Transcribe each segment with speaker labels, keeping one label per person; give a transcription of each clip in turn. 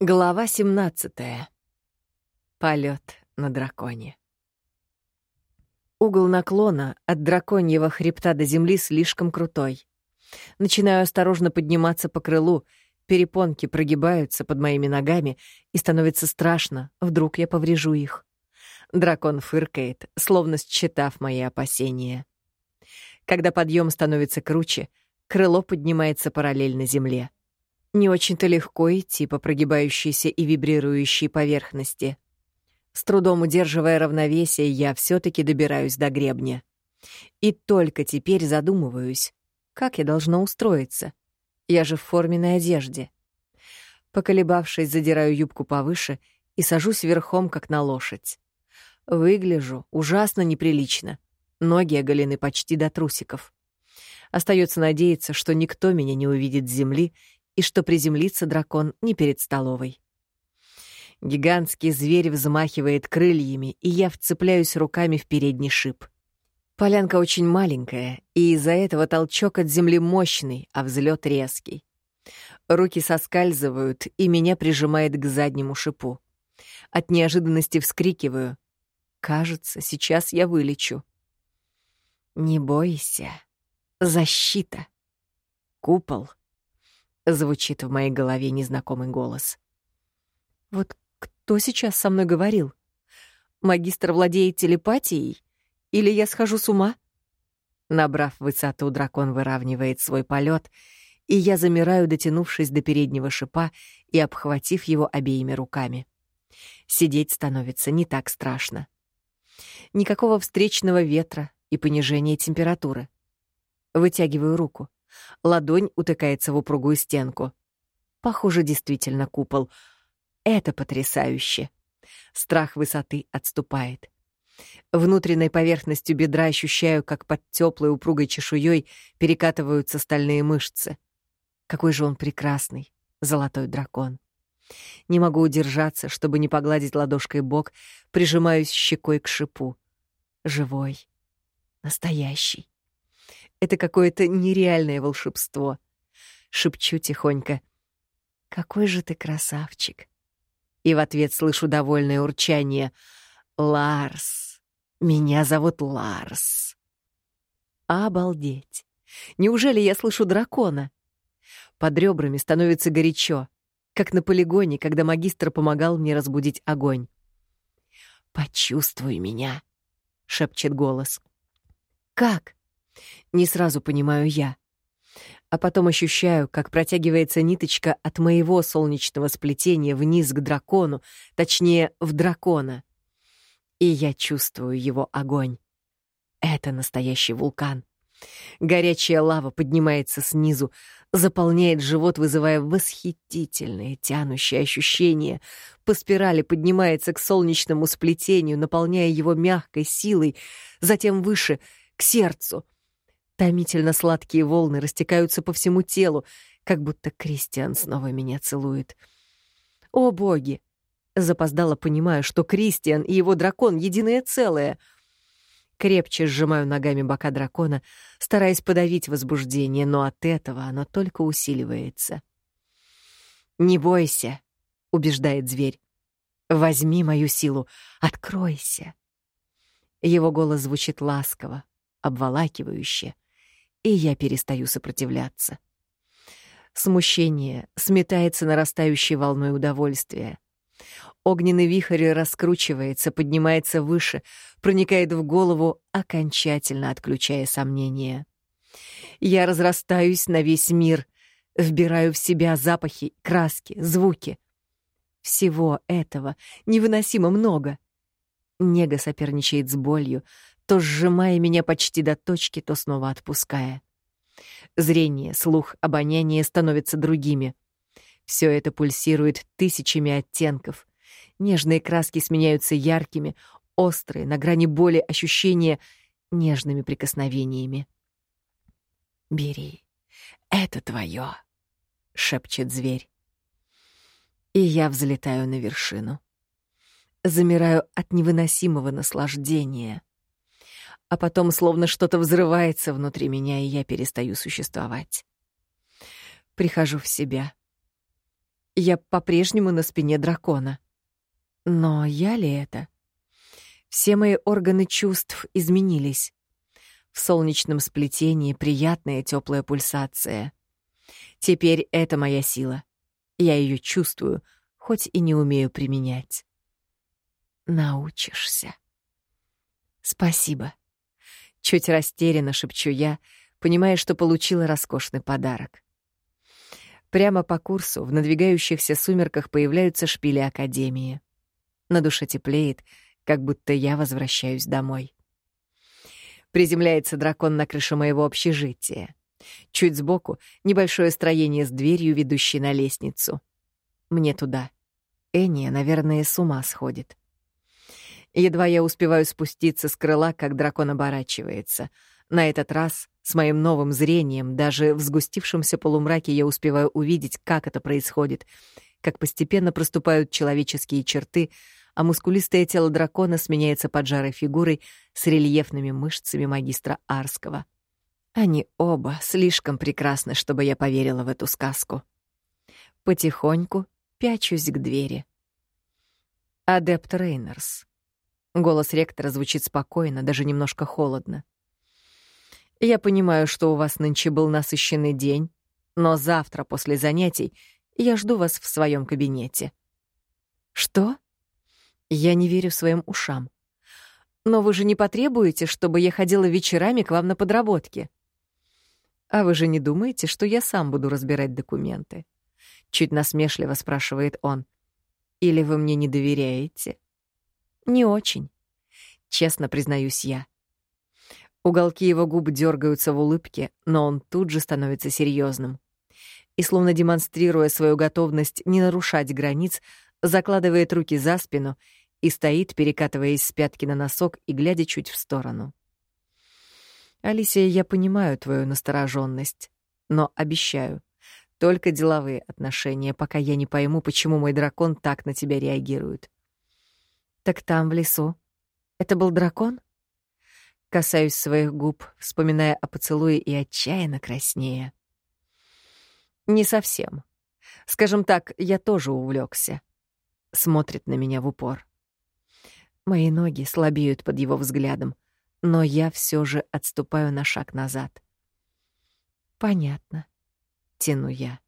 Speaker 1: Глава 17. Полет на драконе. Угол наклона от драконьего хребта до земли слишком крутой. Начинаю осторожно подниматься по крылу, перепонки прогибаются под моими ногами, и становится страшно, вдруг я поврежу их. Дракон фыркает, словно считав мои опасения. Когда подъем становится круче, крыло поднимается параллельно земле. Не очень-то легко идти по прогибающейся и вибрирующей поверхности. С трудом удерживая равновесие, я все таки добираюсь до гребня. И только теперь задумываюсь, как я должна устроиться. Я же в форменной одежде. Поколебавшись, задираю юбку повыше и сажусь верхом, как на лошадь. Выгляжу ужасно неприлично. Ноги оголены почти до трусиков. Остается надеяться, что никто меня не увидит с земли и что приземлится дракон не перед столовой. Гигантский зверь взмахивает крыльями, и я вцепляюсь руками в передний шип. Полянка очень маленькая, и из-за этого толчок от земли мощный, а взлет резкий. Руки соскальзывают, и меня прижимает к заднему шипу. От неожиданности вскрикиваю. Кажется, сейчас я вылечу. Не бойся. Защита. Купол — Звучит в моей голове незнакомый голос. Вот кто сейчас со мной говорил? Магистр владеет телепатией? Или я схожу с ума? Набрав высоту, дракон выравнивает свой полет, и я замираю, дотянувшись до переднего шипа и обхватив его обеими руками. Сидеть становится не так страшно. Никакого встречного ветра и понижения температуры. Вытягиваю руку. Ладонь утыкается в упругую стенку. Похоже, действительно купол. Это потрясающе. Страх высоты отступает. Внутренней поверхностью бедра ощущаю, как под теплой упругой чешуей перекатываются стальные мышцы. Какой же он прекрасный, золотой дракон. Не могу удержаться, чтобы не погладить ладошкой бок, прижимаюсь щекой к шипу. Живой, настоящий. Это какое-то нереальное волшебство. Шепчу тихонько. «Какой же ты красавчик!» И в ответ слышу довольное урчание. «Ларс! Меня зовут Ларс!» Обалдеть! Неужели я слышу дракона? Под ребрами становится горячо, как на полигоне, когда магистр помогал мне разбудить огонь. «Почувствуй меня!» — шепчет голос. «Как?» Не сразу понимаю я. А потом ощущаю, как протягивается ниточка от моего солнечного сплетения вниз к дракону, точнее, в дракона. И я чувствую его огонь. Это настоящий вулкан. Горячая лава поднимается снизу, заполняет живот, вызывая восхитительные тянущие ощущения. По спирали поднимается к солнечному сплетению, наполняя его мягкой силой, затем выше — к сердцу — Томительно сладкие волны растекаются по всему телу, как будто Кристиан снова меня целует. О, боги! Запоздало понимаю, что Кристиан и его дракон — единое целое. Крепче сжимаю ногами бока дракона, стараясь подавить возбуждение, но от этого оно только усиливается. «Не бойся», — убеждает зверь. «Возьми мою силу, откройся». Его голос звучит ласково, обволакивающе — и я перестаю сопротивляться. Смущение сметается нарастающей волной удовольствия. Огненный вихрь раскручивается, поднимается выше, проникает в голову, окончательно отключая сомнения. Я разрастаюсь на весь мир, вбираю в себя запахи, краски, звуки. Всего этого невыносимо много. Нега соперничает с болью, то сжимая меня почти до точки, то снова отпуская. Зрение, слух, обоняние становятся другими. Все это пульсирует тысячами оттенков. Нежные краски сменяются яркими, острые, на грани боли ощущения нежными прикосновениями. «Бери, это твое», — шепчет зверь. И я взлетаю на вершину. Замираю от невыносимого наслаждения а потом словно что-то взрывается внутри меня, и я перестаю существовать. Прихожу в себя. Я по-прежнему на спине дракона. Но я ли это? Все мои органы чувств изменились. В солнечном сплетении приятная теплая пульсация. Теперь это моя сила. Я ее чувствую, хоть и не умею применять. Научишься. Спасибо. Чуть растерянно шепчу я, понимая, что получила роскошный подарок. Прямо по курсу в надвигающихся сумерках появляются шпили Академии. На душе теплеет, как будто я возвращаюсь домой. Приземляется дракон на крышу моего общежития. Чуть сбоку — небольшое строение с дверью, ведущей на лестницу. Мне туда. Энни, наверное, с ума сходит. Едва я успеваю спуститься с крыла, как дракон оборачивается. На этот раз, с моим новым зрением, даже в сгустившемся полумраке я успеваю увидеть, как это происходит, как постепенно проступают человеческие черты, а мускулистое тело дракона сменяется поджарой фигурой с рельефными мышцами магистра Арского. Они оба слишком прекрасны, чтобы я поверила в эту сказку. Потихоньку пячусь к двери. Адепт Рейнерс. Голос ректора звучит спокойно, даже немножко холодно. Я понимаю, что у вас нынче был насыщенный день, но завтра после занятий я жду вас в своем кабинете. Что? Я не верю своим ушам. Но вы же не потребуете, чтобы я ходила вечерами к вам на подработки. А вы же не думаете, что я сам буду разбирать документы? Чуть насмешливо спрашивает он. Или вы мне не доверяете? Не очень. Честно признаюсь я. Уголки его губ дергаются в улыбке, но он тут же становится серьезным. И, словно демонстрируя свою готовность не нарушать границ, закладывает руки за спину и стоит, перекатываясь с пятки на носок и глядя чуть в сторону. «Алисия, я понимаю твою настороженность, но обещаю, только деловые отношения, пока я не пойму, почему мой дракон так на тебя реагирует». «Так там, в лесу. Это был дракон?» Касаюсь своих губ, вспоминая о поцелуе и отчаянно краснея. «Не совсем. Скажем так, я тоже увлекся смотрит на меня в упор. Мои ноги слабеют под его взглядом, но я все же отступаю на шаг назад. Понятно, тяну я.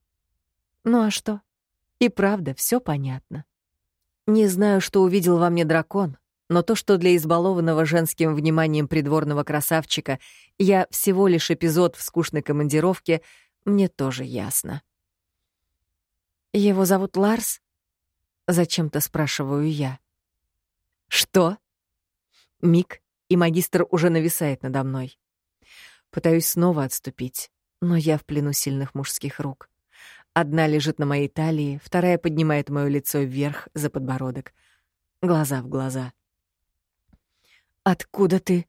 Speaker 1: Ну а что? И правда, все понятно. Не знаю, что увидел во мне дракон, но то, что для избалованного женским вниманием придворного красавчика я всего лишь эпизод в скучной командировке, мне тоже ясно. Его зовут Ларс? Зачем-то спрашиваю я. Что? Миг, и магистр уже нависает надо мной. Пытаюсь снова отступить, но я в плену сильных мужских рук. Одна лежит на моей талии, вторая поднимает моё лицо вверх за подбородок. Глаза в глаза. «Откуда ты?»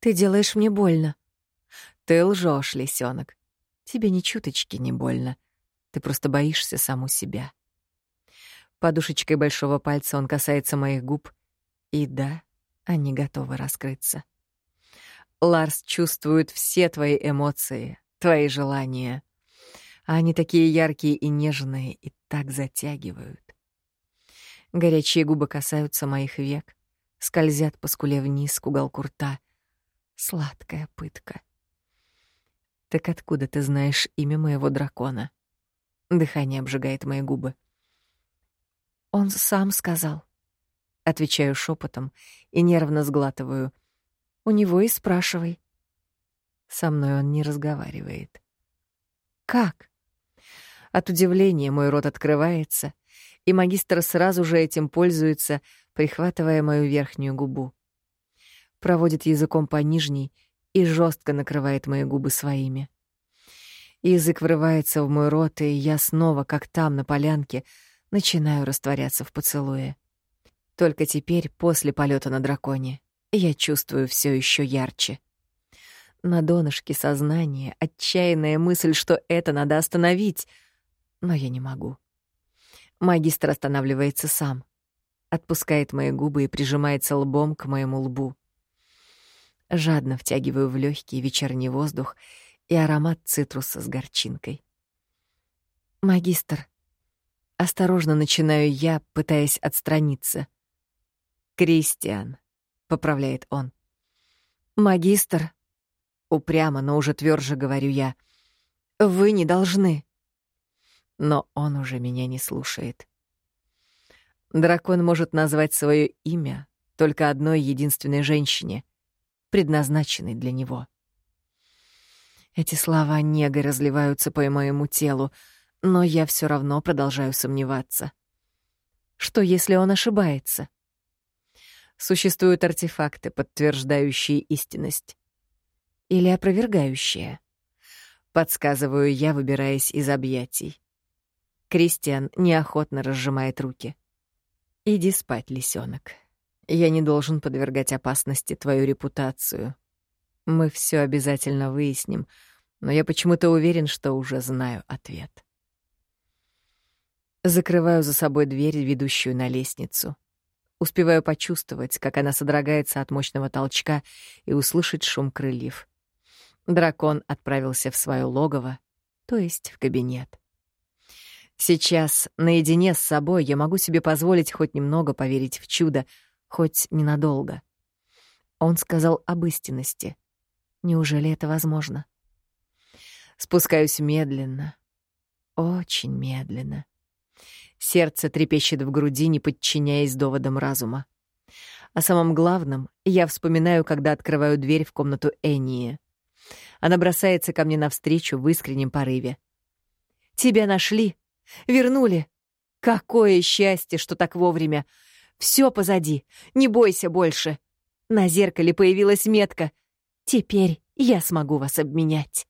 Speaker 1: «Ты делаешь мне больно». «Ты лжёшь, лисёнок. Тебе ни чуточки не больно. Ты просто боишься саму себя». Подушечкой большого пальца он касается моих губ. И да, они готовы раскрыться. Ларс чувствует все твои эмоции, твои желания. Они такие яркие и нежные, и так затягивают. Горячие губы касаются моих век, скользят по скуле вниз к уголку рта. Сладкая пытка. Так откуда ты знаешь имя моего дракона? Дыхание обжигает мои губы. Он сам сказал. Отвечаю шепотом и нервно сглатываю. У него и спрашивай. Со мной он не разговаривает. Как? От удивления мой рот открывается, и магистр сразу же этим пользуется, прихватывая мою верхнюю губу. Проводит языком по нижней и жестко накрывает мои губы своими. Язык врывается в мой рот, и я снова, как там, на полянке, начинаю растворяться в поцелуе. Только теперь, после полета на драконе, я чувствую все еще ярче. На донышке сознания отчаянная мысль, что это надо остановить, но я не могу. Магистр останавливается сам, отпускает мои губы и прижимается лбом к моему лбу. Жадно втягиваю в легкий вечерний воздух и аромат цитруса с горчинкой. «Магистр», Осторожно начинаю я, пытаясь отстраниться. «Кристиан», — поправляет он. «Магистр», — упрямо, но уже тверже говорю я, — «вы не должны». Но он уже меня не слушает. Дракон может назвать свое имя только одной единственной женщине, предназначенной для него. Эти слова негой разливаются по моему телу, но я все равно продолжаю сомневаться. Что, если он ошибается? Существуют артефакты, подтверждающие истинность. Или опровергающие. Подсказываю я, выбираясь из объятий. Кристиан неохотно разжимает руки. «Иди спать, лисенок. Я не должен подвергать опасности твою репутацию. Мы все обязательно выясним, но я почему-то уверен, что уже знаю ответ». Закрываю за собой дверь, ведущую на лестницу. Успеваю почувствовать, как она содрогается от мощного толчка и услышать шум крыльев. Дракон отправился в свое логово, то есть в кабинет. Сейчас, наедине с собой, я могу себе позволить хоть немного поверить в чудо, хоть ненадолго. Он сказал об истинности. Неужели это возможно? Спускаюсь медленно, очень медленно. Сердце трепещет в груди, не подчиняясь доводам разума. О самом главном я вспоминаю, когда открываю дверь в комнату Энии. Она бросается ко мне навстречу в искреннем порыве. «Тебя нашли!» Вернули. Какое счастье, что так вовремя. Все позади. Не бойся больше. На зеркале появилась метка. Теперь я смогу вас обменять.